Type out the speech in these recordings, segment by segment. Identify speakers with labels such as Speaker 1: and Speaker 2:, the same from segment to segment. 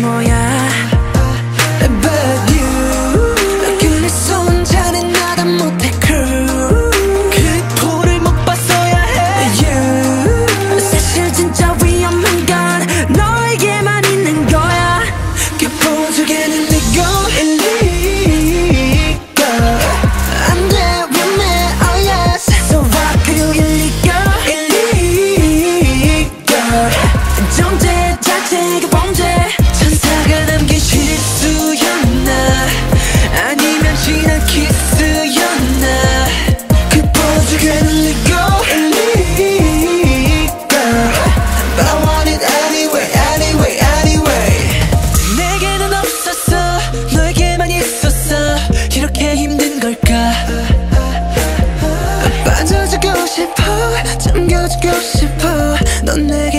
Speaker 1: Moja the next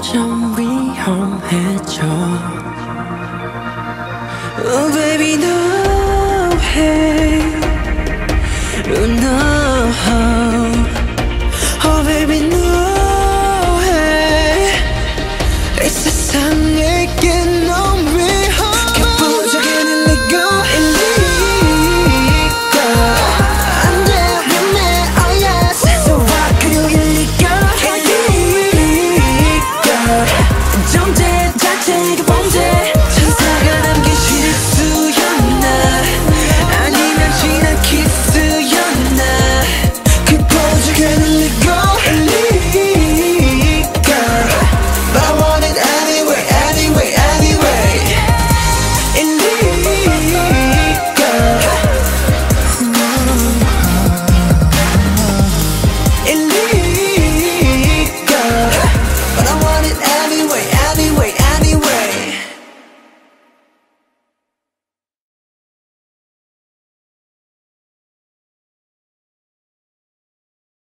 Speaker 1: 점점 위험해져 Oh baby 너해 no